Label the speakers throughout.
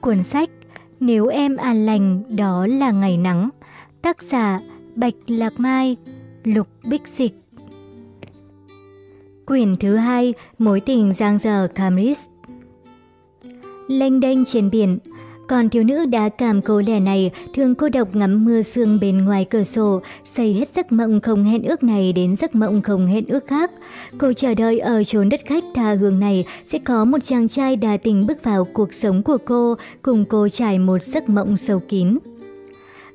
Speaker 1: Cuốn sách Nếu em an lành, đó là ngày nắng, Tác giả Bạch Lạc Mai, Lục Bích Dịch. Quyển thứ hai, Mối tình giang dở Camris Lênh đênh trên biển còn thiếu nữ đã cảm cô lẻ này thường cô độc ngắm mưa sương bên ngoài cửa sổ, xây hết giấc mộng không hẹn ước này đến giấc mộng không hẹn ước khác. Cô chờ đợi ở chốn đất khách tha hương này sẽ có một chàng trai đa tình bước vào cuộc sống của cô, cùng cô trải một giấc mộng sâu kín.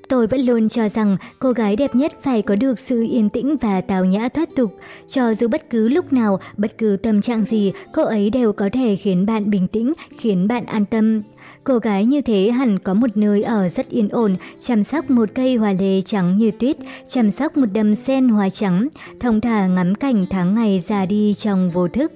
Speaker 1: Tôi vẫn luôn cho rằng cô gái đẹp nhất phải có được sự yên tĩnh và tào nhã thoát tục. Cho dù bất cứ lúc nào, bất cứ tâm trạng gì, cô ấy đều có thể khiến bạn bình tĩnh, khiến bạn an tâm. Cô gái như thế hẳn có một nơi ở rất yên ổn, chăm sóc một cây hoa lê trắng như tuyết, chăm sóc một đầm sen hoa trắng, thông thả ngắm cảnh tháng ngày già đi trong vô thức.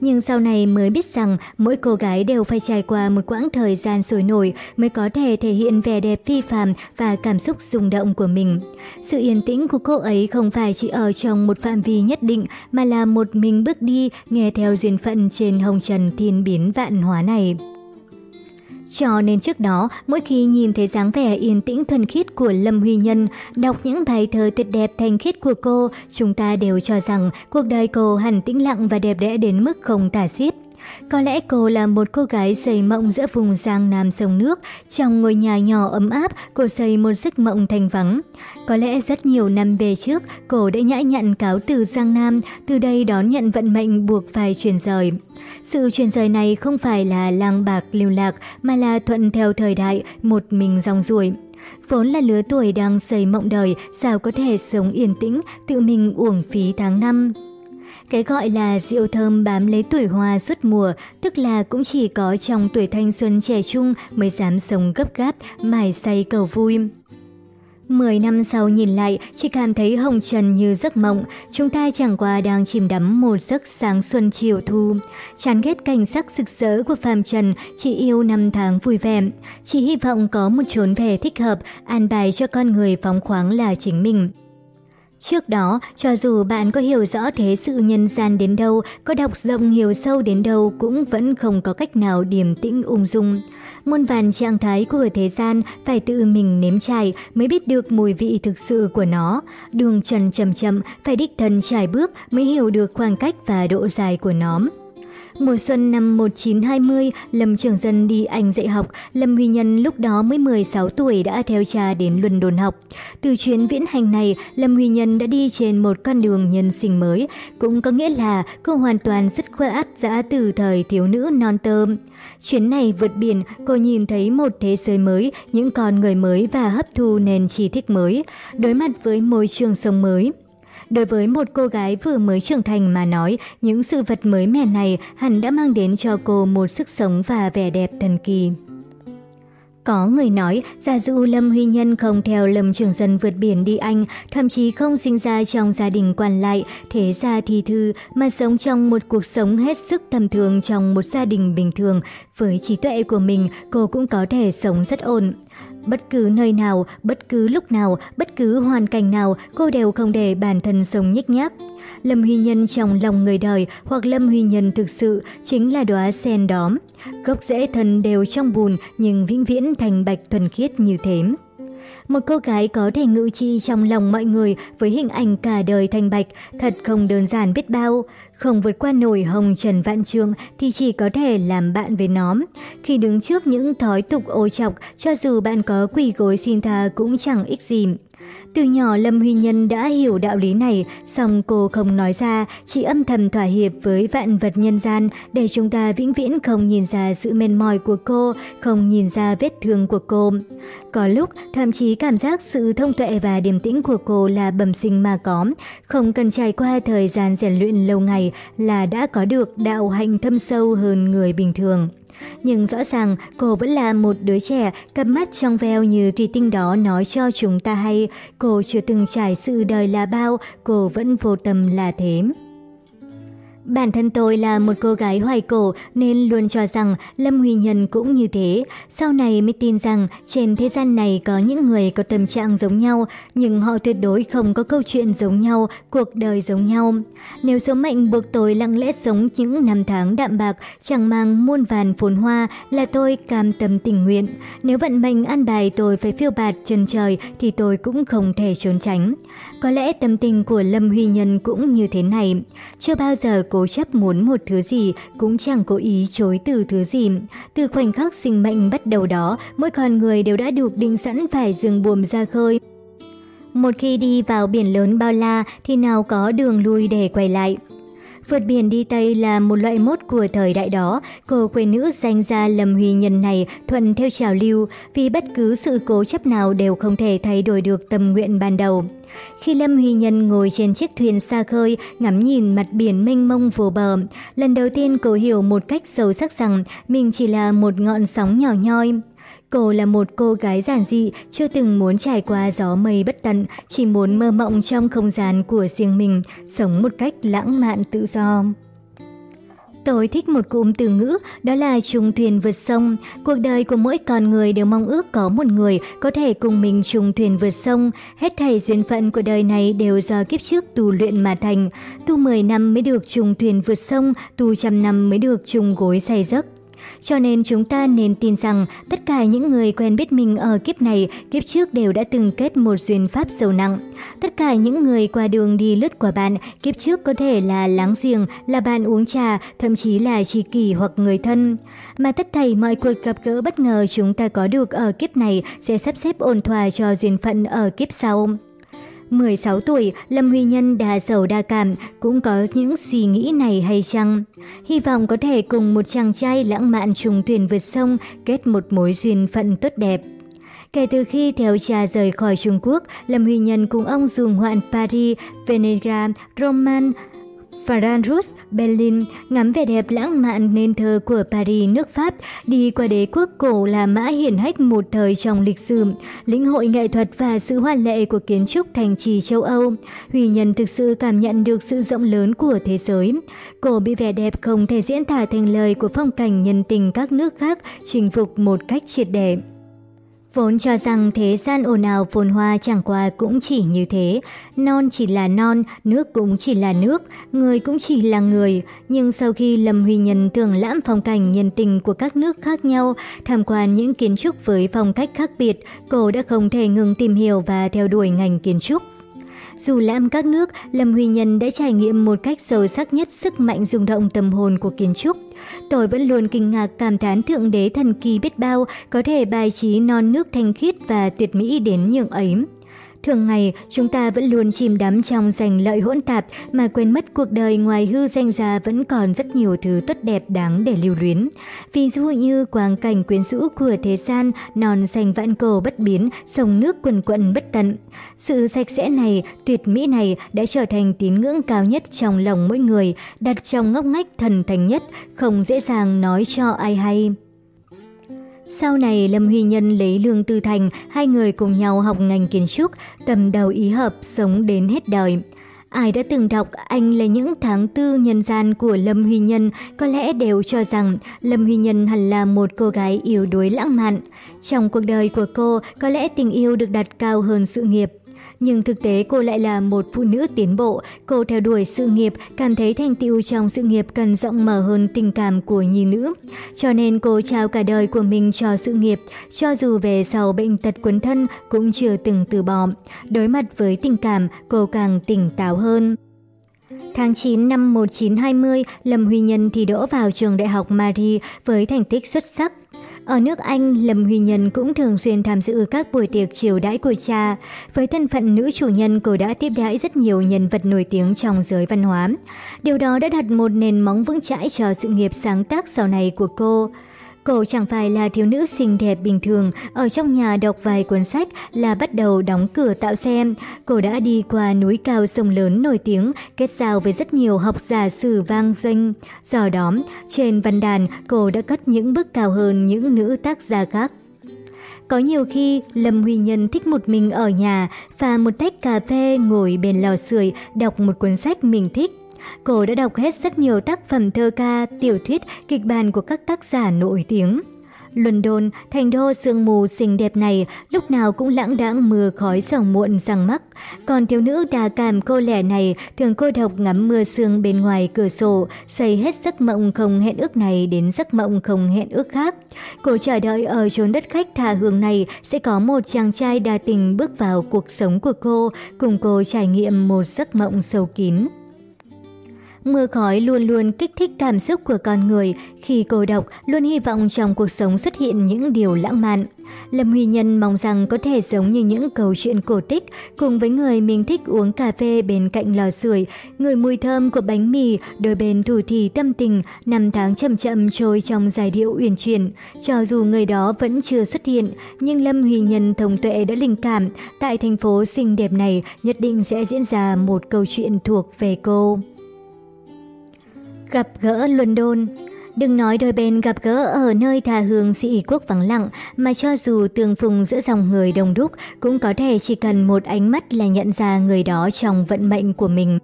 Speaker 1: Nhưng sau này mới biết rằng mỗi cô gái đều phải trải qua một quãng thời gian sôi nổi mới có thể thể hiện vẻ đẹp phi phàm và cảm xúc rung động của mình. Sự yên tĩnh của cô ấy không phải chỉ ở trong một phạm vi nhất định mà là một mình bước đi nghe theo duyên phận trên hồng trần thiên biến vạn hóa này. Cho nên trước đó, mỗi khi nhìn thấy dáng vẻ yên tĩnh thuần khiết của Lâm Huy Nhân, đọc những bài thơ tuyệt đẹp thanh khiết của cô, chúng ta đều cho rằng cuộc đời cô hẳn tĩnh lặng và đẹp đẽ đến mức không tả xiết. Có lẽ cô là một cô gái xây mộng giữa vùng giang nam sông nước, trong ngôi nhà nhỏ ấm áp, cô xây một giấc mộng thanh vắng. Có lẽ rất nhiều năm về trước, cô đã nhã nhặn cáo từ giang nam, từ đây đón nhận vận mệnh buộc phải chuyển rời. Sự chuyển rời này không phải là lang bạc lưu lạc, mà là thuận theo thời đại, một mình dòng ruổi. Vốn là lứa tuổi đang xây mộng đời, sao có thể sống yên tĩnh, tự mình uổng phí tháng năm. Cái gọi là rượu thơm bám lấy tuổi hoa suốt mùa, tức là cũng chỉ có trong tuổi thanh xuân trẻ trung mới dám sống gấp gáp, mải say cầu vui. Mười năm sau nhìn lại, chỉ cảm thấy hồng trần như giấc mộng, chúng ta chẳng qua đang chìm đắm một giấc sáng xuân chiều thu. Chán ghét cảnh sắc sực sỡ của phàm trần, chỉ yêu năm tháng vui vẻ. Chỉ hy vọng có một chốn về thích hợp, an bài cho con người phóng khoáng là chính mình. Trước đó, cho dù bạn có hiểu rõ thế sự nhân gian đến đâu, có đọc rộng hiểu sâu đến đâu cũng vẫn không có cách nào điềm tĩnh ung dung. Muôn vàn trạng thái của thế gian phải tự mình nếm trải mới biết được mùi vị thực sự của nó. Đường trần chậm chậm phải đích thân trải bước mới hiểu được khoảng cách và độ dài của nó. Mùa xuân năm 1920, Lâm Trường Dân đi Anh dạy học, Lâm Huy Nhân lúc đó mới 16 tuổi đã theo cha đến Luân Đồn học. Từ chuyến viễn hành này, Lâm Huy Nhân đã đi trên một con đường nhân sinh mới, cũng có nghĩa là cô hoàn toàn dứt khoát dã từ thời thiếu nữ non tơm. Chuyến này vượt biển, cô nhìn thấy một thế giới mới, những con người mới và hấp thu nền tri thức mới, đối mặt với môi trường sống mới. Đối với một cô gái vừa mới trưởng thành mà nói, những sự vật mới mẻ này hẳn đã mang đến cho cô một sức sống và vẻ đẹp thần kỳ. Có người nói, giả dụ Lâm Huy Nhân không theo Lâm Trường Dân vượt biển đi Anh, thậm chí không sinh ra trong gia đình quan lại, thế ra thì thư, mà sống trong một cuộc sống hết sức tầm thường trong một gia đình bình thường. Với trí tuệ của mình, cô cũng có thể sống rất ổn. Bất cứ nơi nào, bất cứ lúc nào, bất cứ hoàn cảnh nào, cô đều không để bản thân sống nhích nhác. Lâm Huy Nhân trong lòng người đời hoặc Lâm Huy Nhân thực sự chính là đóa sen đóm. Gốc rễ thân đều trong bùn nhưng vĩnh viễn thành bạch thuần khiết như thế. Một cô gái có thể ngự chi trong lòng mọi người với hình ảnh cả đời thanh bạch, thật không đơn giản biết bao. Không vượt qua nổi hồng trần vạn trường thì chỉ có thể làm bạn với nó. Khi đứng trước những thói tục ô chọc, cho dù bạn có quỳ gối xin tha cũng chẳng ích gì. Từ nhỏ Lâm Huy Nhân đã hiểu đạo lý này, song cô không nói ra, chỉ âm thầm thỏa hiệp với vạn vật nhân gian để chúng ta vĩnh viễn không nhìn ra sự mệt mỏi của cô, không nhìn ra vết thương của cô. Có lúc, thậm chí cảm giác sự thông tuệ và điềm tĩnh của cô là bẩm sinh mà có, không cần trải qua thời gian rèn luyện lâu ngày là đã có được đạo hạnh thâm sâu hơn người bình thường. Nhưng rõ ràng cô vẫn là một đứa trẻ, cặp mắt trong veo như thủy tinh đó nói cho chúng ta hay, cô chưa từng trải sự đời là bao, cô vẫn vô tâm là thế. Bản thân tôi là một cô gái hoài cổ nên luôn cho rằng Lâm Huy Nhân cũng như thế. Sau này mới tin rằng trên thế gian này có những người có tâm trạng giống nhau, nhưng họ tuyệt đối không có câu chuyện giống nhau, cuộc đời giống nhau. Nếu số mệnh buộc tôi lặng lẽ sống những năm tháng đạm bạc, chẳng mang muôn vàn phồn hoa là tôi cam tâm tình nguyện. Nếu vận mệnh an bài tôi phải phiêu bạt chân trời thì tôi cũng không thể trốn tránh. Có lẽ tâm tình của Lâm Huy Nhân cũng như thế này. Chưa bao giờ cố chấp muốn một thứ gì, cũng chẳng cố ý chối từ thứ gì. Từ khoảnh khắc sinh mệnh bắt đầu đó, mỗi con người đều đã được định sẵn phải dừng buồm ra khơi. Một khi đi vào biển lớn bao la thì nào có đường lui để quay lại. Vượt biển đi Tây là một loại mốt của thời đại đó, cô quê nữ danh gia Lâm Huy Nhân này thuận theo trào lưu vì bất cứ sự cố chấp nào đều không thể thay đổi được tâm nguyện ban đầu. Khi Lâm Huy Nhân ngồi trên chiếc thuyền xa khơi, ngắm nhìn mặt biển mênh mông vô bờ, lần đầu tiên cô hiểu một cách sâu sắc rằng mình chỉ là một ngọn sóng nhỏ nhoi. Cô là một cô gái giản dị, chưa từng muốn trải qua gió mây bất tận, chỉ muốn mơ mộng trong không gian của riêng mình, sống một cách lãng mạn tự do. Tôi thích một cụm từ ngữ, đó là trùng thuyền vượt sông. Cuộc đời của mỗi con người đều mong ước có một người có thể cùng mình trùng thuyền vượt sông. Hết thảy duyên phận của đời này đều do kiếp trước tu luyện mà thành. Tu 10 năm mới được trùng thuyền vượt sông, tu trăm năm mới được trùng gối say giấc. Cho nên chúng ta nên tin rằng tất cả những người quen biết mình ở kiếp này, kiếp trước đều đã từng kết một duyên pháp sâu nặng. Tất cả những người qua đường đi lướt qua bạn, kiếp trước có thể là láng giềng, là bạn uống trà, thậm chí là tri kỷ hoặc người thân. Mà tất thảy mọi cuộc gặp gỡ bất ngờ chúng ta có được ở kiếp này sẽ sắp xếp ổn thỏa cho duyên phận ở kiếp sau. 16 tuổi, Lâm Huy Nhân đa giàu đa cảm, cũng có những suy nghĩ này hay chăng? Hy vọng có thể cùng một chàng trai lãng mạn trùng thuyền vượt sông, kết một mối duyên phận tốt đẹp. Kể từ khi theo cha rời khỏi Trung Quốc, Lâm Huy Nhân cùng ông dùng hoạn Paris, Venegas, Roman, Frankfurt, Berlin, ngắm vẻ đẹp lãng mạn nên thơ của Paris nước Pháp, đi qua đế quốc cổ là mã hiển hách một thời trong lịch sử, lĩnh hội nghệ thuật và sự hoa lệ của kiến trúc thành trì châu Âu. Huy Nhân thực sự cảm nhận được sự rộng lớn của thế giới. Cổ bị vẻ đẹp không thể diễn tả thành lời của phong cảnh nhân tình các nước khác chinh phục một cách triệt để. Vốn cho rằng thế gian ồn ào phồn hoa chẳng qua cũng chỉ như thế, non chỉ là non, nước cũng chỉ là nước, người cũng chỉ là người. Nhưng sau khi Lâm Huy Nhân thường lãm phong cảnh nhân tình của các nước khác nhau, tham quan những kiến trúc với phong cách khác biệt, cô đã không thể ngừng tìm hiểu và theo đuổi ngành kiến trúc. Dù lãm các nước, Lâm Huy Nhân đã trải nghiệm một cách sâu sắc nhất sức mạnh rung động tâm hồn của kiến trúc. Tôi vẫn luôn kinh ngạc cảm thán Thượng Đế thần kỳ biết bao có thể bài trí non nước thanh khiết và tuyệt mỹ đến nhường ấy. Thường ngày, chúng ta vẫn luôn chìm đắm trong giành lợi hỗn tạp mà quên mất cuộc đời ngoài hư danh gia vẫn còn rất nhiều thứ tốt đẹp đáng để lưu luyến. Ví dụ như quang cảnh quyến rũ của thế gian, non xanh vạn cổ bất biến, sông nước quần quận bất tận. Sự sạch sẽ này, tuyệt mỹ này đã trở thành tín ngưỡng cao nhất trong lòng mỗi người, đặt trong ngóc ngách thần thánh nhất, không dễ dàng nói cho ai hay. Sau này Lâm Huy Nhân lấy Lương Tư Thành, hai người cùng nhau học ngành kiến trúc, tầm đầu ý hợp, sống đến hết đời. Ai đã từng đọc anh là những tháng tư nhân gian của Lâm Huy Nhân có lẽ đều cho rằng Lâm Huy Nhân hẳn là một cô gái yếu đuối lãng mạn. Trong cuộc đời của cô, có lẽ tình yêu được đặt cao hơn sự nghiệp nhưng thực tế cô lại là một phụ nữ tiến bộ. Cô theo đuổi sự nghiệp, cảm thấy thành tựu trong sự nghiệp cần rộng mở hơn tình cảm của nhi nữ. Cho nên cô trao cả đời của mình cho sự nghiệp, cho dù về sau bệnh tật quấn thân cũng chưa từng từ bỏ. Đối mặt với tình cảm, cô càng tỉnh táo hơn. Tháng 9 năm 1920, Lâm Huy Nhân thi đỗ vào trường đại học Marie với thành tích xuất sắc. Ở nước Anh, Lâm Huy Nhân cũng thường xuyên tham dự các buổi tiệc chiều đãi của cha. Với thân phận nữ chủ nhân, cô đã tiếp đãi rất nhiều nhân vật nổi tiếng trong giới văn hóa. Điều đó đã đặt một nền móng vững chãi cho sự nghiệp sáng tác sau này của cô. Cô chẳng phải là thiếu nữ xinh đẹp bình thường, ở trong nhà đọc vài cuốn sách là bắt đầu đóng cửa tạo xe. Cô đã đi qua núi cao sông lớn nổi tiếng, kết giao với rất nhiều học giả sử vang danh. Do đó, trên văn đàn, cô đã cất những bước cao hơn những nữ tác gia khác. Có nhiều khi, Lâm Huy Nhân thích một mình ở nhà, pha một tách cà phê ngồi bên lò sưởi đọc một cuốn sách mình thích. Cô đã đọc hết rất nhiều tác phẩm thơ ca, tiểu thuyết, kịch bản của các tác giả nổi tiếng. London, thành đô sương mù xinh đẹp này, lúc nào cũng lãng đãng mưa khói sầu muộn răng mắc. Còn thiếu nữ đà cảm cô lẻ này thường cô độc ngắm mưa sương bên ngoài cửa sổ, xây hết giấc mộng không hẹn ước này đến giấc mộng không hẹn ước khác. Cô chờ đợi ở chốn đất khách thả hương này sẽ có một chàng trai đa tình bước vào cuộc sống của cô, cùng cô trải nghiệm một giấc mộng sâu kín. Mưa khói luôn luôn kích thích cảm xúc của con người, khi cô độc luôn hy vọng trong cuộc sống xuất hiện những điều lãng mạn. Lâm Huy Nhân mong rằng có thể giống như những câu chuyện cổ tích, cùng với người mình thích uống cà phê bên cạnh lò sưởi, người mùi thơm của bánh mì, đôi bên thủ thì tâm tình, năm tháng chậm chậm trôi trong giai điệu uyển chuyển. Cho dù người đó vẫn chưa xuất hiện, nhưng Lâm Huy Nhân thông tuệ đã linh cảm, tại thành phố xinh đẹp này nhất định sẽ diễn ra một câu chuyện thuộc về cô. Gặp gỡ London Đừng nói đôi bên gặp gỡ ở nơi thà hương sĩ quốc vắng lặng, mà cho dù tương phùng giữa dòng người đông đúc, cũng có thể chỉ cần một ánh mắt là nhận ra người đó trong vận mệnh của mình.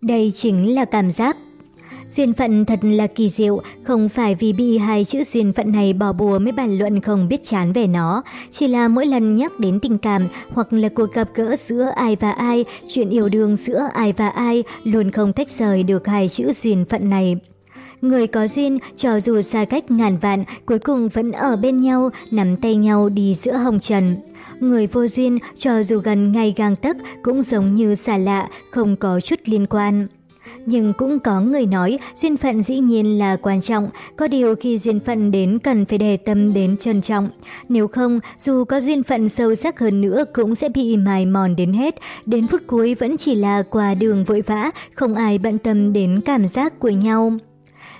Speaker 1: Đây chính là cảm giác Duyên phận thật là kỳ diệu, không phải vì bị hai chữ duyên phận này bỏ bùa mới bàn luận không biết chán về nó, chỉ là mỗi lần nhắc đến tình cảm hoặc là cuộc gặp gỡ giữa ai và ai, chuyện yêu đương giữa ai và ai luôn không tách rời được hai chữ duyên phận này. Người có duyên, cho dù xa cách ngàn vạn, cuối cùng vẫn ở bên nhau, nắm tay nhau đi giữa hồng trần. Người vô duyên, cho dù gần ngay gang tấc, cũng giống như xa lạ, không có chút liên quan. Nhưng cũng có người nói duyên phận dĩ nhiên là quan trọng, có điều khi duyên phận đến cần phải đề tâm đến trân trọng. Nếu không, dù có duyên phận sâu sắc hơn nữa cũng sẽ bị mài mòn đến hết, đến phút cuối vẫn chỉ là qua đường vội vã, không ai bận tâm đến cảm giác của nhau.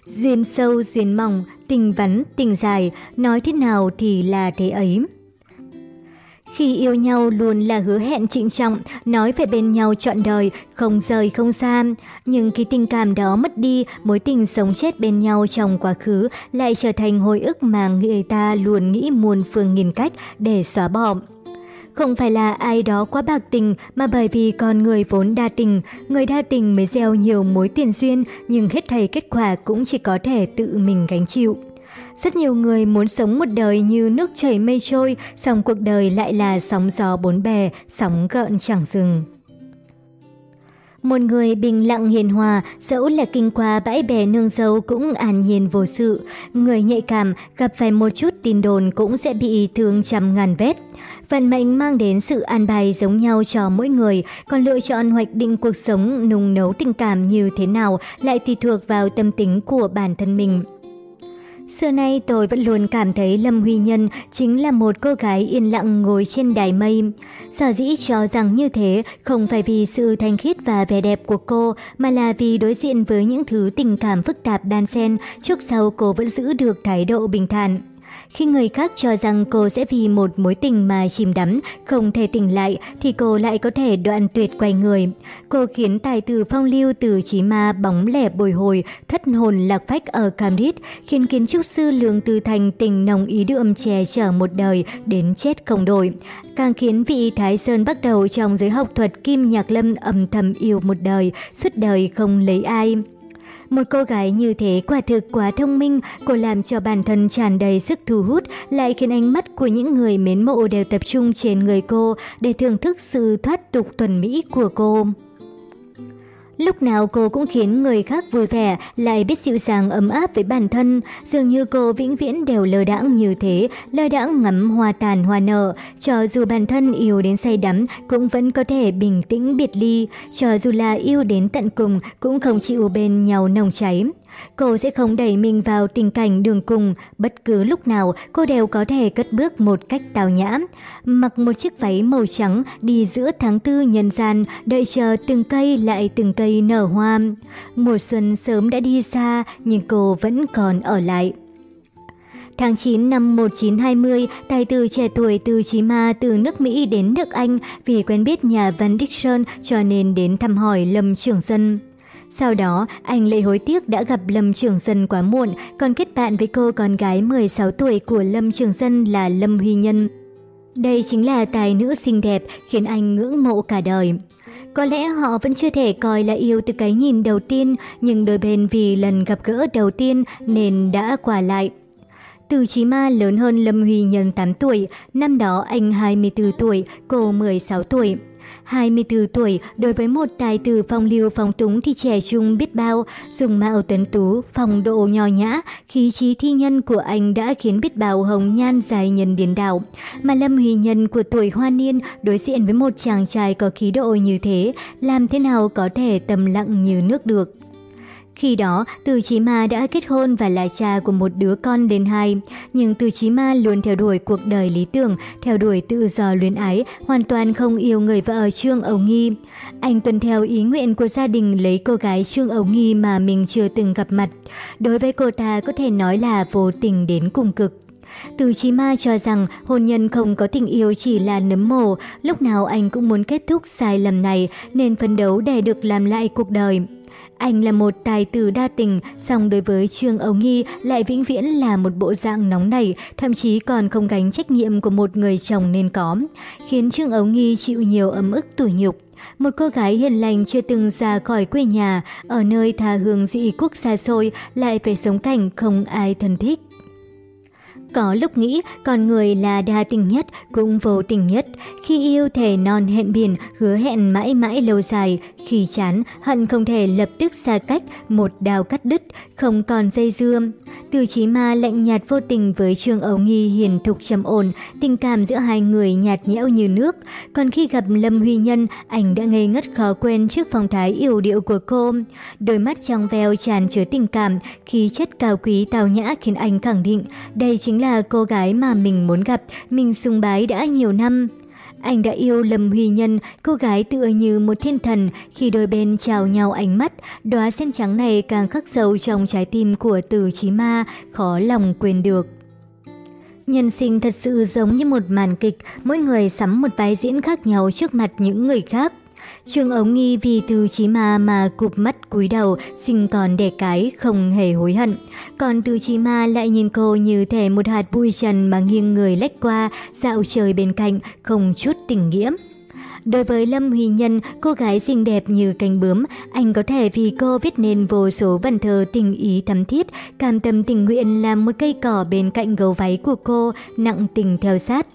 Speaker 1: Duyên sâu, duyên mỏng, tình vắn, tình dài, nói thế nào thì là thế ấy. Khi yêu nhau luôn là hứa hẹn trịnh trọng, nói về bên nhau trọn đời, không rời không xa. Nhưng khi tình cảm đó mất đi, mối tình sống chết bên nhau trong quá khứ lại trở thành hồi ức mà người ta luôn nghĩ muôn phương nghìn cách để xóa bỏ. Không phải là ai đó quá bạc tình mà bởi vì con người vốn đa tình, người đa tình mới gieo nhiều mối tiền duyên nhưng hết thầy kết quả cũng chỉ có thể tự mình gánh chịu. Rất nhiều người muốn sống một đời như nước chảy mây trôi, song cuộc đời lại là sóng gió bốn bề, sóng gợn chẳng dừng. Một người bình lặng hiền hòa, dẫu là kinh qua bãi bè nương dâu cũng an nhiên vô sự. Người nhạy cảm, gặp phải một chút tin đồn cũng sẽ bị thương trăm ngàn vết. Vận mệnh mang đến sự an bài giống nhau cho mỗi người, còn lựa chọn hoạch định cuộc sống nung nấu tình cảm như thế nào lại tùy thuộc vào tâm tính của bản thân mình. Xưa nay tôi vẫn luôn cảm thấy Lâm Huy Nhân chính là một cô gái yên lặng ngồi trên đài mây. Sở dĩ cho rằng như thế không phải vì sự thanh khiết và vẻ đẹp của cô, mà là vì đối diện với những thứ tình cảm phức tạp đan xen, trước sau cô vẫn giữ được thái độ bình thản. Khi người khác cho rằng cô sẽ vì một mối tình mà chìm đắm, không thể tỉnh lại, thì cô lại có thể đoạn tuyệt quay người. Cô khiến tài tử phong lưu từ trí ma bóng lẻ bồi hồi, thất hồn lạc phách ở Camrit, khiến kiến trúc sư Lương Tư Thành tình nồng ý đượm che chở một đời đến chết không đổi. Càng khiến vị Thái Sơn bắt đầu trong giới học thuật Kim Nhạc Lâm âm thầm yêu một đời, suốt đời không lấy ai. Một cô gái như thế quả thực quá thông minh, cô làm cho bản thân tràn đầy sức thu hút, lại khiến ánh mắt của những người mến mộ đều tập trung trên người cô để thưởng thức sự thoát tục tuần mỹ của cô. Lúc nào cô cũng khiến người khác vui vẻ, lại biết dịu dàng ấm áp với bản thân. Dường như cô vĩnh viễn đều lơ đãng như thế, lơ đãng ngắm hoa tàn hoa nở. Cho dù bản thân yêu đến say đắm, cũng vẫn có thể bình tĩnh biệt ly. Cho dù là yêu đến tận cùng, cũng không chịu bên nhau nồng cháy. Cô sẽ không đẩy mình vào tình cảnh đường cùng, bất cứ lúc nào cô đều có thể cất bước một cách tào nhã. Mặc một chiếc váy màu trắng đi giữa tháng tư nhân gian, đợi chờ từng cây lại từng cây nở hoa. Mùa xuân sớm đã đi xa, nhưng cô vẫn còn ở lại. Tháng 9 năm 1920, tài tử trẻ tuổi từ Chí Ma từ nước Mỹ đến nước Anh vì quen biết nhà văn Dixon cho nên đến thăm hỏi Lâm Trường Dân. Sau đó, anh lê hối tiếc đã gặp Lâm Trường Dân quá muộn, còn kết bạn với cô con gái 16 tuổi của Lâm Trường Dân là Lâm Huy Nhân. Đây chính là tài nữ xinh đẹp khiến anh ngưỡng mộ cả đời. Có lẽ họ vẫn chưa thể coi là yêu từ cái nhìn đầu tiên, nhưng đôi bên vì lần gặp gỡ đầu tiên nên đã quả lại. Từ Chí Ma lớn hơn Lâm Huy Nhân 8 tuổi, năm đó anh 24 tuổi, cô 16 tuổi. 24 tuổi, đối với một tài tử phong lưu phong túng thì trẻ trung biết bao, dùng mạo tuấn tú, phong độ nho nhã, khí trí thi nhân của anh đã khiến biết bao hồng nhan dài nhân điền đảo. Mà Lâm Huy Nhân của tuổi hoa niên đối diện với một chàng trai có khí độ như thế, làm thế nào có thể tầm lặng như nước được. Khi đó, Từ Chí Ma đã kết hôn và là cha của một đứa con đến hai. Nhưng Từ Chí Ma luôn theo đuổi cuộc đời lý tưởng, theo đuổi tự do luyến ái, hoàn toàn không yêu người vợ Trương Âu Nghi. Anh tuân theo ý nguyện của gia đình lấy cô gái Trương Âu Nghi mà mình chưa từng gặp mặt. Đối với cô ta có thể nói là vô tình đến cùng cực. Từ Chí Ma cho rằng hôn nhân không có tình yêu chỉ là nấm mồ, lúc nào anh cũng muốn kết thúc sai lầm này nên phấn đấu để được làm lại cuộc đời. Anh là một tài tử đa tình, song đối với Trương Âu Nghi lại vĩnh viễn là một bộ dạng nóng nảy, thậm chí còn không gánh trách nhiệm của một người chồng nên có, khiến Trương Âu Nghi chịu nhiều ấm ức tủi nhục. Một cô gái hiền lành chưa từng ra khỏi quê nhà, ở nơi tha hương dị quốc xa xôi lại phải sống cảnh không ai thân thích. Có lúc nghĩ con người là đa tình nhất cũng vô tình nhất. Khi yêu thể non hẹn biển, hứa hẹn mãi mãi lâu dài. Khi chán, hận không thể lập tức xa cách, một đao cắt đứt, không còn dây dưa. Từ chí ma lạnh nhạt vô tình với Trương Âu Nghi hiền thục trầm ổn, tình cảm giữa hai người nhạt nhẽo như nước. Còn khi gặp Lâm Huy Nhân, anh đã ngây ngất khó quên trước phong thái yêu điệu của cô. Đôi mắt trong veo tràn chứa tình cảm, khí chất cao quý tào nhã khiến anh khẳng định đây chính là cô gái mà mình muốn gặp, mình sùng bái đã nhiều năm. Anh đã yêu Lâm Huy Nhân, cô gái tựa như một thiên thần, khi đôi bên chào nhau ánh mắt, đóa sen trắng này càng khắc sâu trong trái tim của Từ Chí Ma, khó lòng quên được. Nhân sinh thật sự giống như một màn kịch, mỗi người sắm một vai diễn khác nhau trước mặt những người khác. Trương Ống Nghi vì từ chí ma mà cụp mắt cúi đầu, sinh còn đẻ cái, không hề hối hận. Còn từ chí ma lại nhìn cô như thể một hạt bụi trần mà nghiêng người lách qua, dạo trời bên cạnh, không chút tình nghĩa. Đối với Lâm Huy Nhân, cô gái xinh đẹp như cánh bướm, anh có thể vì cô viết nên vô số văn thơ tình ý thắm thiết, cam tâm tình nguyện làm một cây cỏ bên cạnh gấu váy của cô, nặng tình theo sát.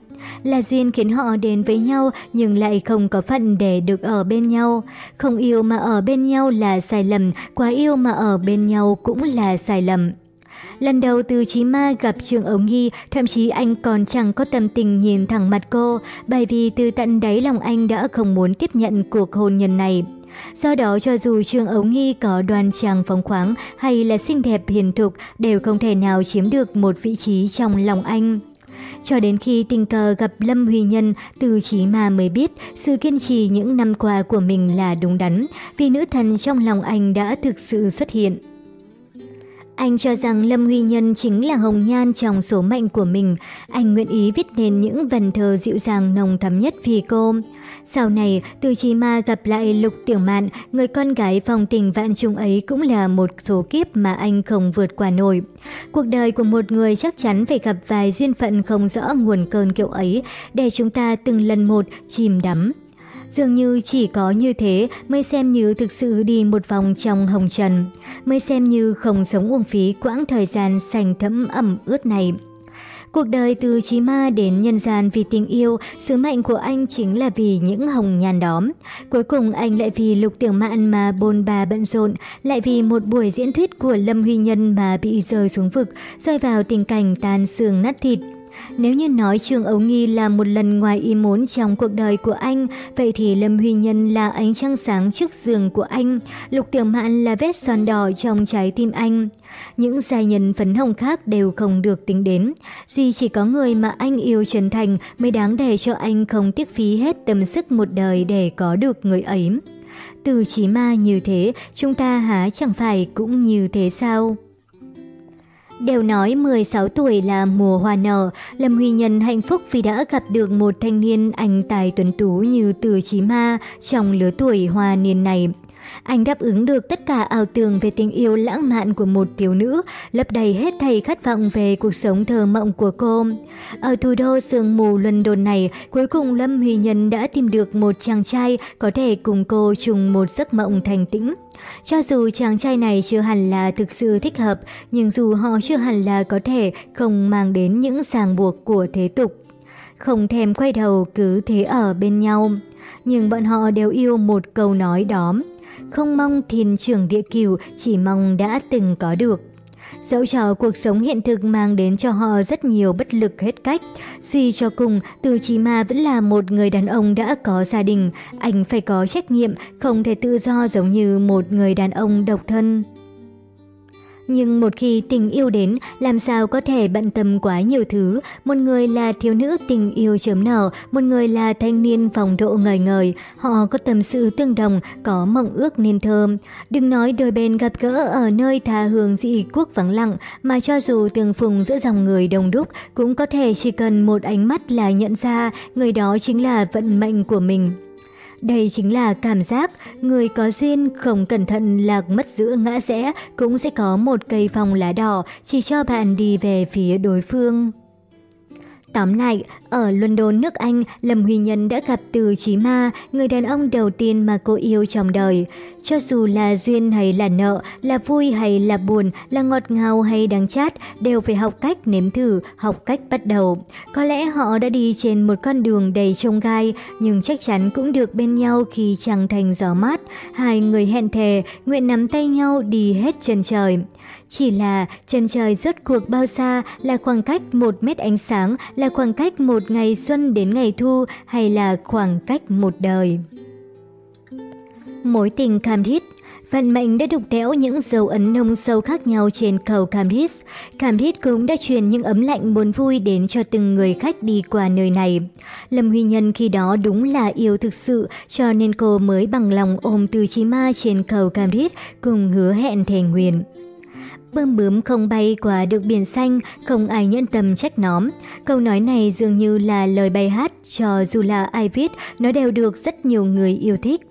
Speaker 1: Là duyên khiến họ đến với nhau nhưng lại không có phận để được ở bên nhau. Không yêu mà ở bên nhau là sai lầm, quá yêu mà ở bên nhau cũng là sai lầm. Lần đầu từ Chí Ma gặp Trương Ống Nghi, thậm chí anh còn chẳng có tâm tình nhìn thẳng mặt cô, bởi vì từ tận đáy lòng anh đã không muốn tiếp nhận cuộc hôn nhân này. Do đó cho dù Trương Ấu Nghi có đoan trang phóng khoáng hay là xinh đẹp hiền thục đều không thể nào chiếm được một vị trí trong lòng anh. Cho đến khi tình cờ gặp Lâm Huy Nhân, từ chí mà mới biết sự kiên trì những năm qua của mình là đúng đắn, vì nữ thần trong lòng anh đã thực sự xuất hiện. Anh cho rằng Lâm Huy Nhân chính là hồng nhan trong số mệnh của mình. Anh nguyện ý viết nên những vần thơ dịu dàng nồng thắm nhất vì cô. Sau này, từ chi ma gặp lại Lục Tiểu Mạn, người con gái phong tình vạn trung ấy cũng là một số kiếp mà anh không vượt qua nổi. Cuộc đời của một người chắc chắn phải gặp vài duyên phận không rõ nguồn cơn kiểu ấy để chúng ta từng lần một chìm đắm. Dường như chỉ có như thế mới xem như thực sự đi một vòng trong hồng trần, mới xem như không sống uổng phí quãng thời gian sành thẫm ẩm ướt này. Cuộc đời từ chí ma đến nhân gian vì tình yêu, sứ mệnh của anh chính là vì những hồng nhan đóm. Cuối cùng anh lại vì lục tiểu mạn mà bôn bà bận rộn, lại vì một buổi diễn thuyết của Lâm Huy Nhân mà bị rơi xuống vực, rơi vào tình cảnh tan xương nát thịt. Nếu như nói Trương Ấu Nghi là một lần ngoài ý muốn trong cuộc đời của anh, vậy thì Lâm Huy Nhân là ánh trăng sáng trước giường của anh, Lục Tiểu Mạn là vết son đỏ trong trái tim anh. Những giai nhân phấn hồng khác đều không được tính đến. Duy chỉ có người mà anh yêu chân thành mới đáng để cho anh không tiếc phí hết tâm sức một đời để có được người ấy. Từ chí ma như thế, chúng ta há chẳng phải cũng như thế sao? Đều nói 16 tuổi là mùa hoa nở, Lâm Huy Nhân hạnh phúc vì đã gặp được một thanh niên anh tài tuấn tú như Từ Chí Ma trong lứa tuổi hoa niên này. Anh đáp ứng được tất cả ảo tưởng về tình yêu lãng mạn của một thiếu nữ, lấp đầy hết thầy khát vọng về cuộc sống thơ mộng của cô. Ở thủ đô sương mù London này, cuối cùng Lâm Huy Nhân đã tìm được một chàng trai có thể cùng cô chung một giấc mộng thành tĩnh. Cho dù chàng trai này chưa hẳn là thực sự thích hợp, nhưng dù họ chưa hẳn là có thể không mang đến những ràng buộc của thế tục. Không thèm quay đầu cứ thế ở bên nhau. Nhưng bọn họ đều yêu một câu nói đó. Không mong thiên trưởng địa cửu, chỉ mong đã từng có được. Dẫu cho cuộc sống hiện thực mang đến cho họ rất nhiều bất lực hết cách. Suy cho cùng, Từ Chí Ma vẫn là một người đàn ông đã có gia đình. Anh phải có trách nhiệm, không thể tự do giống như một người đàn ông độc thân. Nhưng một khi tình yêu đến, làm sao có thể bận tâm quá nhiều thứ. Một người là thiếu nữ tình yêu chớm nở, một người là thanh niên phòng độ ngời ngời. Họ có tâm sự tương đồng, có mộng ước nên thơm. Đừng nói đôi bên gặp gỡ ở nơi tha hương dị quốc vắng lặng, mà cho dù tường phùng giữa dòng người đông đúc, cũng có thể chỉ cần một ánh mắt là nhận ra người đó chính là vận mệnh của mình. Đây chính là cảm giác người có duyên không cẩn thận lạc mất giữa ngã rẽ cũng sẽ có một cây phòng lá đỏ chỉ cho bạn đi về phía đối phương. Tóm lại, ở London nước Anh, Lâm Huy Nhân đã gặp Từ Chí Ma, người đàn ông đầu tiên mà cô yêu trong đời. Cho dù là duyên hay là nợ, là vui hay là buồn, là ngọt ngào hay đắng chát, đều phải học cách nếm thử, học cách bắt đầu. Có lẽ họ đã đi trên một con đường đầy trông gai, nhưng chắc chắn cũng được bên nhau khi trăng thành gió mát. Hai người hẹn thề, nguyện nắm tay nhau đi hết chân trời. Chỉ là chân trời rốt cuộc bao xa là khoảng cách một mét ánh sáng, là khoảng cách một ngày xuân đến ngày thu hay là khoảng cách một đời. Mối tình Cambridge Vận mệnh đã đục đẽo những dấu ấn nông sâu khác nhau trên cầu Cambridge. Cambridge cũng đã truyền những ấm lạnh buồn vui đến cho từng người khách đi qua nơi này. Lâm Huy Nhân khi đó đúng là yêu thực sự, cho nên cô mới bằng lòng ôm từ chí ma trên cầu Cambridge cùng hứa hẹn thề nguyện. Bơm bướm không bay qua được biển xanh, không ai nhẫn tâm trách nóm. Câu nói này dường như là lời bài hát, cho dù là ai viết, nó đều được rất nhiều người yêu thích.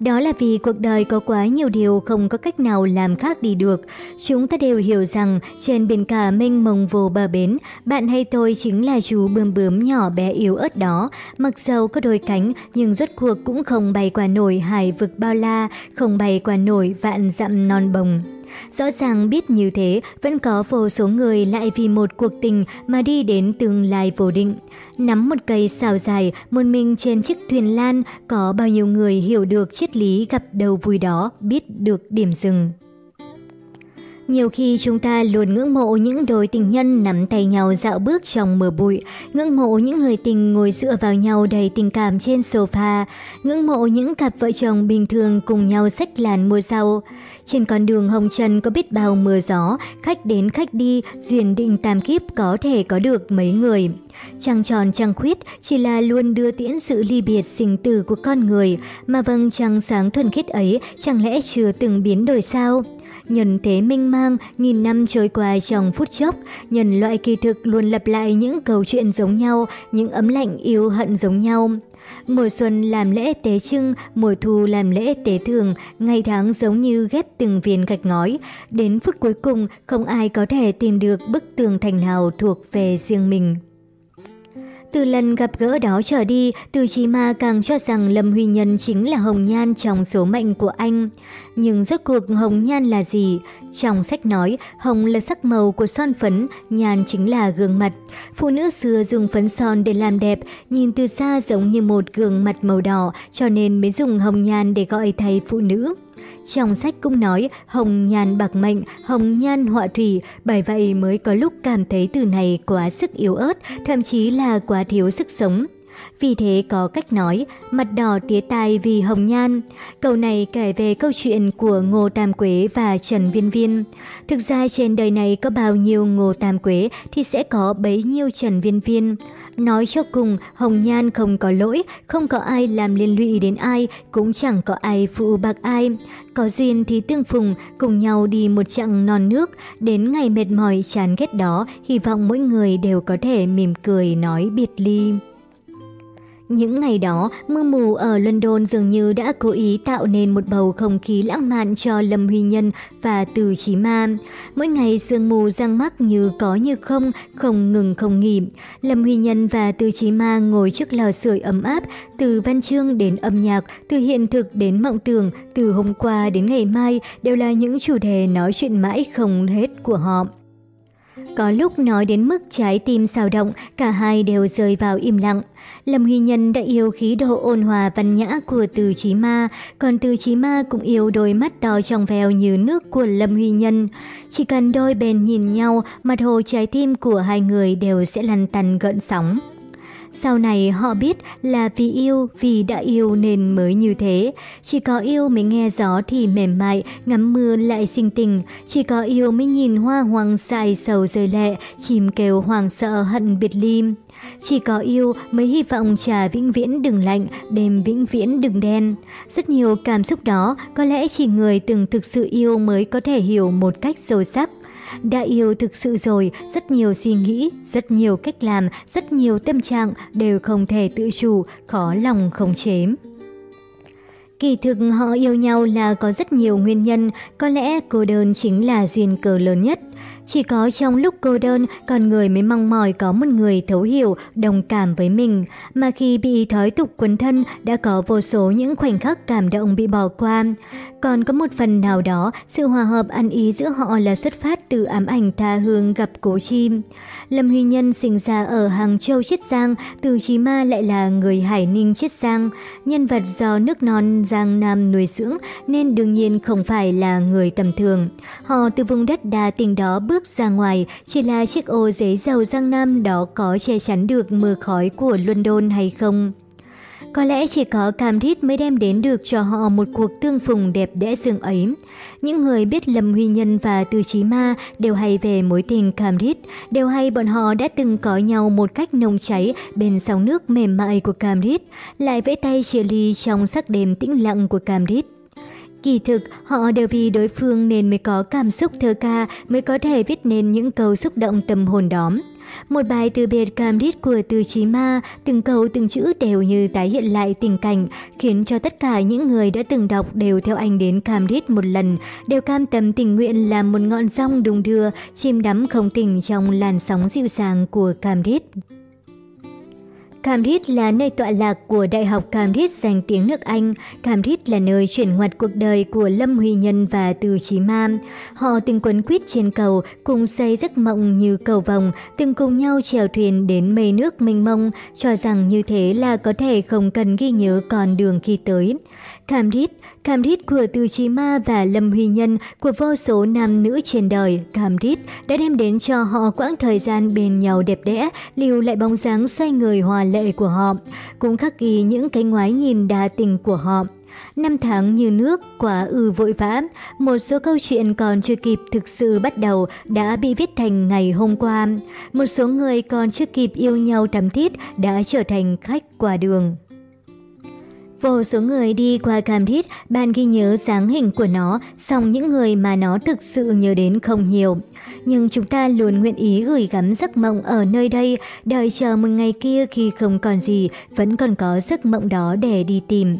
Speaker 1: Đó là vì cuộc đời có quá nhiều điều không có cách nào làm khác đi được. Chúng ta đều hiểu rằng trên biển cả mênh mông vô bờ bến, bạn hay tôi chính là chú bướm bướm nhỏ bé yếu ớt đó. Mặc dầu có đôi cánh nhưng rốt cuộc cũng không bay qua nổi hải vực bao la, không bay qua nổi vạn dặm non bồng. Rõ ràng biết như thế, vẫn có vô số người lại vì một cuộc tình mà đi đến tương lai vô định. Nắm một cây xào dài, một mình trên chiếc thuyền lan, có bao nhiêu người hiểu được triết lý gặp đầu vui đó, biết được điểm dừng. Nhiều khi chúng ta luôn ngưỡng mộ những đôi tình nhân nắm tay nhau dạo bước trong mưa bụi, ngưỡng mộ những người tình ngồi dựa vào nhau đầy tình cảm trên sofa, ngưỡng mộ những cặp vợ chồng bình thường cùng nhau xách làn mua rau. Trên con đường hồng trần có biết bao mưa gió, khách đến khách đi, duyên định tam kiếp có thể có được mấy người. Trăng tròn trăng khuyết chỉ là luôn đưa tiễn sự ly biệt sinh tử của con người, mà vầng trăng sáng thuần khiết ấy chẳng lẽ chưa từng biến đổi sao? Nhân thế minh mang, nghìn năm trôi qua trong phút chốc, nhân loại kỳ thực luôn lặp lại những câu chuyện giống nhau, những ấm lạnh yêu hận giống nhau. Mùa xuân làm lễ tế trưng, mùa thu làm lễ tế thường, ngày tháng giống như ghép từng viên gạch ngói. Đến phút cuối cùng, không ai có thể tìm được bức tường thành nào thuộc về riêng mình. Từ lần gặp gỡ đó trở đi, Từ Chí Ma càng cho rằng Lâm Huy Nhân chính là Hồng Nhan trong số mệnh của anh. Nhưng rốt cuộc Hồng Nhan là gì? Trong sách nói, hồng là sắc màu của son phấn, nhan chính là gương mặt. Phụ nữ xưa dùng phấn son để làm đẹp, nhìn từ xa giống như một gương mặt màu đỏ, cho nên mới dùng hồng nhan để gọi thay phụ nữ. Trong sách cũng nói hồng nhan bạc mệnh, hồng nhan họa thủy, bởi vậy mới có lúc cảm thấy từ này quá sức yếu ớt, thậm chí là quá thiếu sức sống. Vì thế có cách nói, mặt đỏ tía tai vì hồng nhan. Câu này kể về câu chuyện của Ngô Tam Quế và Trần Viên Viên. Thực ra trên đời này có bao nhiêu Ngô Tam Quế thì sẽ có bấy nhiêu Trần Viên Viên. Nói cho cùng, hồng nhan không có lỗi, không có ai làm liên lụy đến ai, cũng chẳng có ai phụ bạc ai. Có duyên thì tương phùng, cùng nhau đi một chặng non nước, đến ngày mệt mỏi chán ghét đó, hy vọng mỗi người đều có thể mỉm cười nói biệt ly. Những ngày đó, mưa mù ở London dường như đã cố ý tạo nên một bầu không khí lãng mạn cho Lâm Huy Nhân và Từ Chí Ma. Mỗi ngày sương mù răng mắc như có như không, không ngừng không nghỉ. Lâm Huy Nhân và Từ Chí Ma ngồi trước lò sưởi ấm áp, từ văn chương đến âm nhạc, từ hiện thực đến mộng tưởng, từ hôm qua đến ngày mai đều là những chủ đề nói chuyện mãi không hết của họ. Có lúc nói đến mức trái tim xào động, cả hai đều rơi vào im lặng. Lâm Huy Nhân đã yêu khí độ ôn hòa văn nhã của Từ Chí Ma, còn Từ Chí Ma cũng yêu đôi mắt to trong veo như nước của Lâm Huy Nhân. Chỉ cần đôi bên nhìn nhau, mặt hồ trái tim của hai người đều sẽ lăn tăn gợn sóng. Sau này họ biết là vì yêu, vì đã yêu nên mới như thế. Chỉ có yêu mới nghe gió thì mềm mại, ngắm mưa lại sinh tình. Chỉ có yêu mới nhìn hoa hoàng dài sầu rơi lệ, chim kêu hoàng sợ hận biệt ly. Chỉ có yêu mới hy vọng trà vĩnh viễn đừng lạnh, đêm vĩnh viễn đừng đen. Rất nhiều cảm xúc đó có lẽ chỉ người từng thực sự yêu mới có thể hiểu một cách sâu sắc. Đã yêu thực sự rồi, rất nhiều suy nghĩ, rất nhiều cách làm, rất nhiều tâm trạng đều không thể tự chủ, khó lòng không chế. Kỳ thực họ yêu nhau là có rất nhiều nguyên nhân, có lẽ cô đơn chính là duyên cờ lớn nhất. Chỉ có trong lúc cô đơn, con người mới mong mỏi có một người thấu hiểu, đồng cảm với mình. Mà khi bị thói tục quấn thân, đã có vô số những khoảnh khắc cảm động bị bỏ qua. Còn có một phần nào đó, sự hòa hợp ăn ý giữa họ là xuất phát từ ám ảnh tha hương gặp cố chim. Lâm Huy Nhân sinh ra ở Hàng Châu Chiết Giang, từ Chí Ma lại là người Hải Ninh Chiết Giang. Nhân vật do nước non Giang Nam nuôi dưỡng nên đương nhiên không phải là người tầm thường. Họ từ vùng đất đa tình đó bước ra ngoài, chỉ là chiếc ô giấy dầu Giang Nam đó có che chắn được mưa khói của London hay không? Có lẽ chỉ có Camrit mới đem đến được cho họ một cuộc tương phùng đẹp đẽ dường ấy. Những người biết Lâm Huy Nhân và Từ Chí Ma đều hay về mối tình Camrit, đều hay bọn họ đã từng có nhau một cách nồng cháy bên sóng nước mềm mại của Camrit, lại vẫy tay chia ly trong sắc đêm tĩnh lặng của Camrit. Kỳ thực, họ đều vì đối phương nên mới có cảm xúc thơ ca, mới có thể viết nên những câu xúc động tâm hồn đóm. Một bài từ biệt cam đít của Từ Chí Ma, từng câu từng chữ đều như tái hiện lại tình cảnh, khiến cho tất cả những người đã từng đọc đều theo anh đến cam đít một lần, đều cam tâm tình nguyện làm một ngọn rong đùng đưa, chìm đắm không tỉnh trong làn sóng dịu dàng của cam đít. Cambridge là nơi tọa lạc của Đại học Cambridge danh tiếng nước Anh. Cambridge là nơi chuyển ngoặt cuộc đời của Lâm Huy Nhân và Từ Chí Ma. Họ từng quấn quýt trên cầu, cùng xây giấc mộng như cầu vòng, từng cùng nhau chèo thuyền đến mây nước mênh mông, cho rằng như thế là có thể không cần ghi nhớ con đường khi tới. Cambridge Cambridge của Từ Chí Ma và Lâm Huy Nhân của vô số nam nữ trên đời, Cambridge đã đem đến cho họ quãng thời gian bên nhau đẹp đẽ, lưu lại bóng dáng xoay người hòa lệ của họ, cũng khắc ghi những cái ngoái nhìn đa tình của họ. Năm tháng như nước, quá ư vội vã, một số câu chuyện còn chưa kịp thực sự bắt đầu đã bị viết thành ngày hôm qua. Một số người còn chưa kịp yêu nhau thắm thiết đã trở thành khách qua đường. Vô số người đi qua Cambridge bạn ghi nhớ dáng hình của nó, song những người mà nó thực sự nhớ đến không nhiều. Nhưng chúng ta luôn nguyện ý gửi gắm giấc mộng ở nơi đây, đợi chờ một ngày kia khi không còn gì, vẫn còn có giấc mộng đó để đi tìm.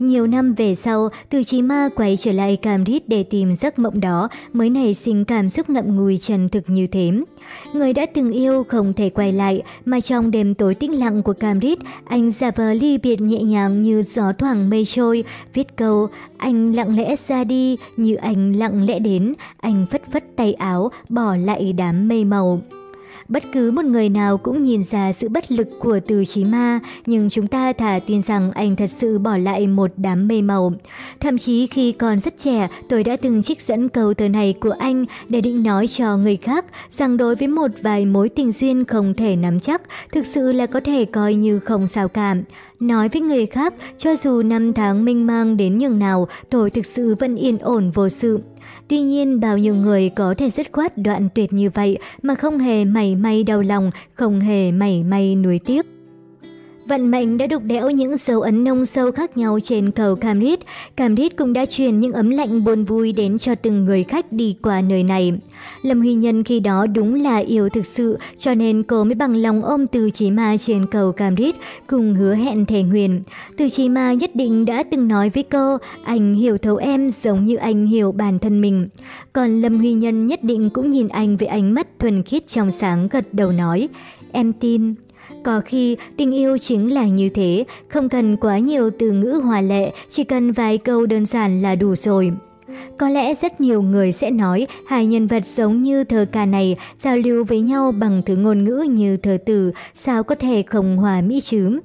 Speaker 1: Nhiều năm về sau, từ chí ma quay trở lại Cambridge để tìm giấc mộng đó mới nảy sinh cảm xúc ngậm ngùi trần thực như thế. Người đã từng yêu không thể quay lại, mà trong đêm tối tĩnh lặng của Cambridge, anh giả vờ ly biệt nhẹ nhàng như gió thoảng mây trôi, viết câu anh lặng lẽ ra đi như anh lặng lẽ đến, anh phất phất tay áo, bỏ lại đám mây màu. Bất cứ một người nào cũng nhìn ra sự bất lực của từ chí ma, nhưng chúng ta thả tin rằng anh thật sự bỏ lại một đám mây màu. Thậm chí khi còn rất trẻ, tôi đã từng trích dẫn câu thơ này của anh để định nói cho người khác rằng đối với một vài mối tình duyên không thể nắm chắc, thực sự là có thể coi như không sao cảm. Nói với người khác, cho dù năm tháng minh mang đến nhường nào, tôi thực sự vẫn yên ổn vô sự. Tuy nhiên bao nhiêu người có thể dứt khoát đoạn tuyệt như vậy mà không hề mảy may đau lòng, không hề mảy may nuối tiếc. Vận mệnh đã đục đẽo những dấu ấn nông sâu khác nhau trên cầu Camrit. Camrit cũng đã truyền những ấm lạnh buồn vui đến cho từng người khách đi qua nơi này. Lâm Huy Nhân khi đó đúng là yêu thực sự, cho nên cô mới bằng lòng ôm từ chí ma trên cầu Camrit cùng hứa hẹn thề nguyền. Từ chí ma nhất định đã từng nói với cô, anh hiểu thấu em giống như anh hiểu bản thân mình. Còn Lâm Huy Nhân nhất định cũng nhìn anh với ánh mắt thuần khiết trong sáng gật đầu nói, em tin. Có khi tình yêu chính là như thế, không cần quá nhiều từ ngữ hòa lệ, chỉ cần vài câu đơn giản là đủ rồi. Có lẽ rất nhiều người sẽ nói hai nhân vật giống như thơ ca này giao lưu với nhau bằng thứ ngôn ngữ như thơ tử, sao có thể không hòa mỹ chứ?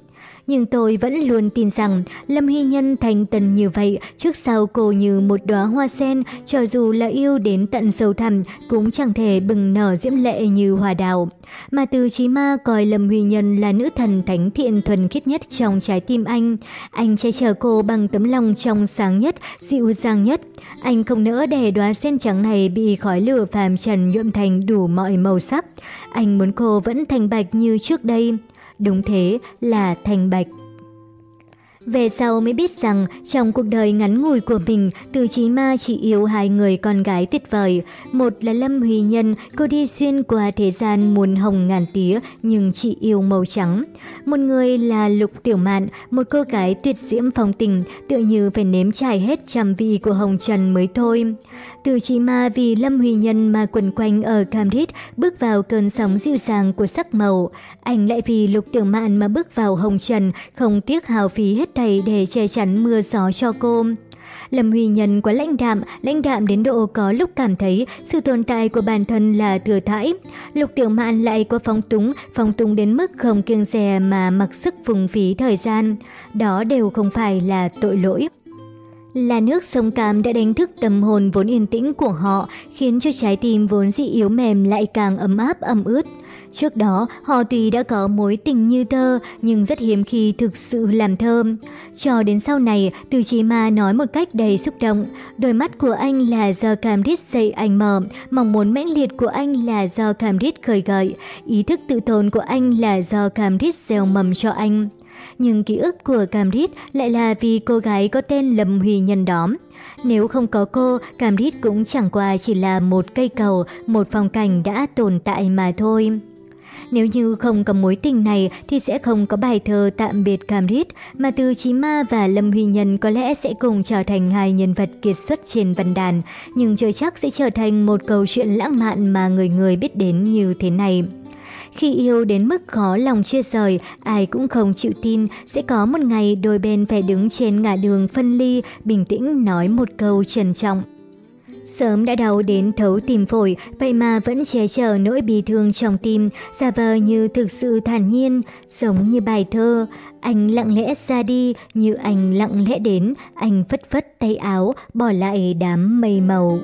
Speaker 1: Nhưng tôi vẫn luôn tin rằng Lâm Hy Nhân thành tần như vậy, trước sau cô như một đóa hoa sen, cho dù là yêu đến tận sâu thẳm cũng chẳng thể bừng nở diễm lệ như hoa đào. Mà từ chí ma coi Lâm Huy Nhân là nữ thần thánh thiện thuần khiết nhất trong trái tim anh. Anh che chở cô bằng tấm lòng trong sáng nhất, dịu dàng nhất. Anh không nỡ để đóa sen trắng này bị khói lửa phàm trần nhuộm thành đủ mọi màu sắc. Anh muốn cô vẫn thành bạch như trước đây. Đúng thế là thành bạch. Về sau mới biết rằng trong cuộc đời ngắn ngủi của mình, Từ Chí Ma chỉ yêu hai người con gái tuyệt vời. Một là Lâm Huy Nhân, cô đi xuyên qua thế gian muôn hồng ngàn tía nhưng chỉ yêu màu trắng. Một người là Lục Tiểu Mạn, một cô gái tuyệt diễm phong tình, tự như phải nếm trải hết trăm vị của hồng trần mới thôi. Từ Chí Ma vì Lâm Huy Nhân mà quần quanh ở Cam Rít, bước vào cơn sóng dịu dàng của sắc màu. Anh lại vì Lục Tiểu Mạn mà bước vào hồng trần, không tiếc hào phí hết thầy để che chắn mưa gió cho cô. Lâm Huy Nhân quá lãnh đạm, lãnh đạm đến độ có lúc cảm thấy sự tồn tại của bản thân là thừa thãi. Lục Tiểu Mạn lại có phóng túng, phóng túng đến mức không kiêng dè mà mặc sức phung phí thời gian. Đó đều không phải là tội lỗi. Là nước sông Cam đã đánh thức tâm hồn vốn yên tĩnh của họ, khiến cho trái tim vốn dị yếu mềm lại càng ấm áp ẩm ướt. Trước đó, họ tuy đã có mối tình như thơ, nhưng rất hiếm khi thực sự làm thơ. Cho đến sau này, Từ Chí Ma nói một cách đầy xúc động. Đôi mắt của anh là do Camrit dạy anh mở, mong muốn mãnh liệt của anh là do Camrit khởi gợi, ý thức tự tồn của anh là do Camrit gieo mầm cho anh. Nhưng ký ức của Camrit lại là vì cô gái có tên Lâm Huy Nhân đó. Nếu không có cô, Camrit cũng chẳng qua chỉ là một cây cầu, một phong cảnh đã tồn tại mà thôi. Nếu như không có mối tình này thì sẽ không có bài thơ tạm biệt Camrit, mà từ Chí Ma và Lâm Huy Nhân có lẽ sẽ cùng trở thành hai nhân vật kiệt xuất trên văn đàn, nhưng chưa chắc sẽ trở thành một câu chuyện lãng mạn mà người người biết đến như thế này. Khi yêu đến mức khó lòng chia rời, ai cũng không chịu tin sẽ có một ngày đôi bên phải đứng trên ngã đường phân ly, bình tĩnh nói một câu trân trọng. Sớm đã đau đến thấu tim phổi, vậy mà vẫn che chở nỗi bi thương trong tim, giả vờ như thực sự thản nhiên, giống như bài thơ. Anh lặng lẽ ra đi, như anh lặng lẽ đến, anh phất phất tay áo, bỏ lại đám mây màu.